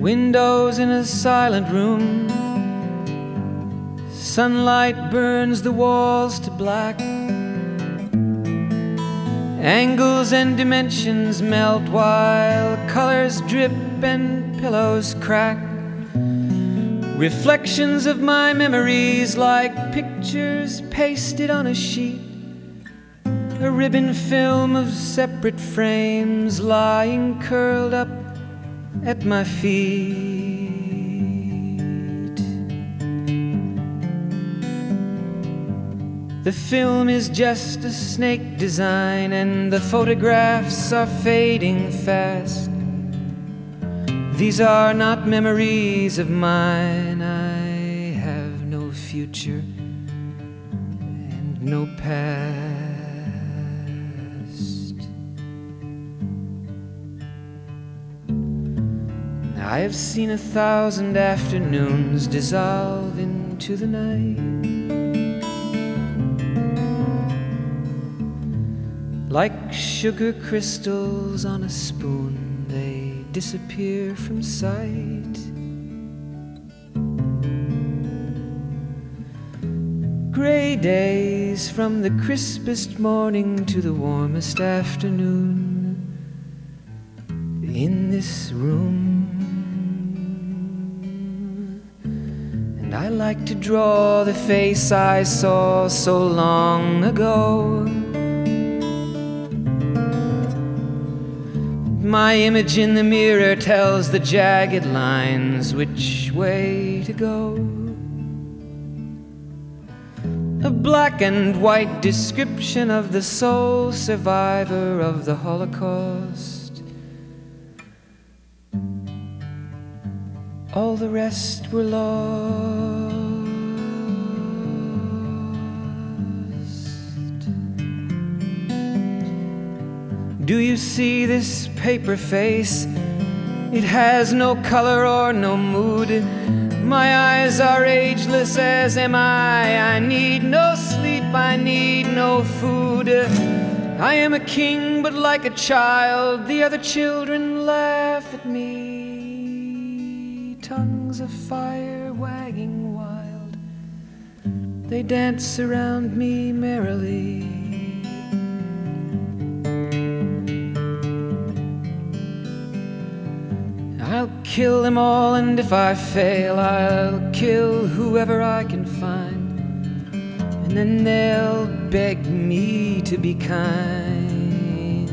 Windows in a silent room. Sunlight burns the walls to black. Angles and dimensions melt while colors drip and pillows crack. Reflections of my memories like pictures pasted on a sheet. A ribbon film of separate frames lying curled up at my feet. The film is just a snake design, and the photographs are fading fast. These are not memories of mine. I have no future and no past. I have seen a thousand afternoons dissolve into the night. Like sugar crystals on a spoon, they disappear from sight. Gray days from the crispest morning to the warmest afternoon in this room. And I like to draw the face I saw so long ago. My image in the mirror tells the jagged lines which way to go. A black and white description of the sole survivor of the Holocaust. All the rest were lost. Do you see this paper face? It has no color or no mood. My eyes are ageless as am I. I need no sleep, I need no food. I am a king, but like a child, the other children laugh at me. Tongues of fire wagging wild, they dance around me merrily. Kill them all, and if I fail, I'll kill whoever I can find. And then they'll beg me to be kind.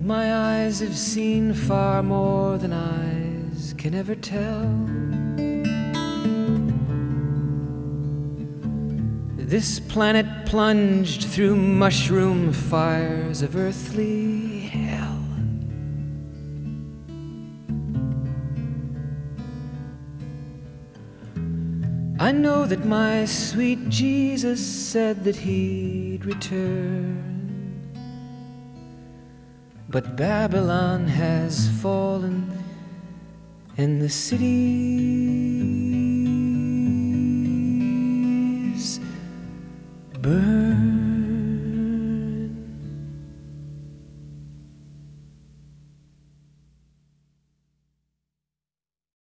My eyes have seen far more than eyes can ever tell. This planet plunged through mushroom fires of earthly hell. I know that my sweet Jesus said that he'd return. But Babylon has fallen, and the cities